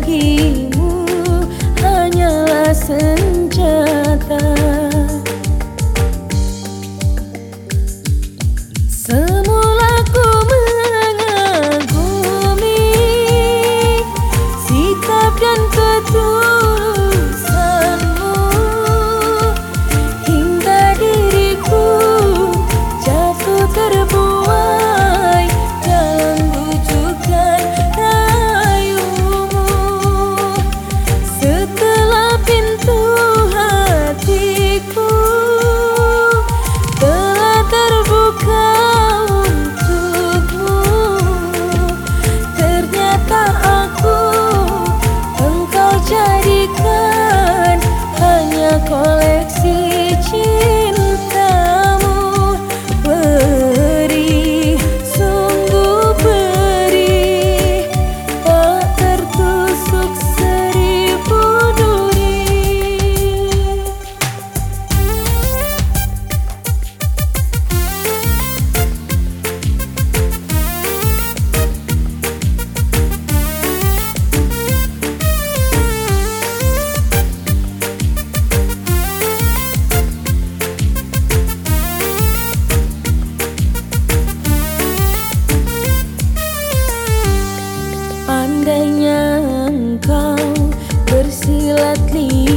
darimu hanyalah senjata. Seandainya engkau bersilat lihat.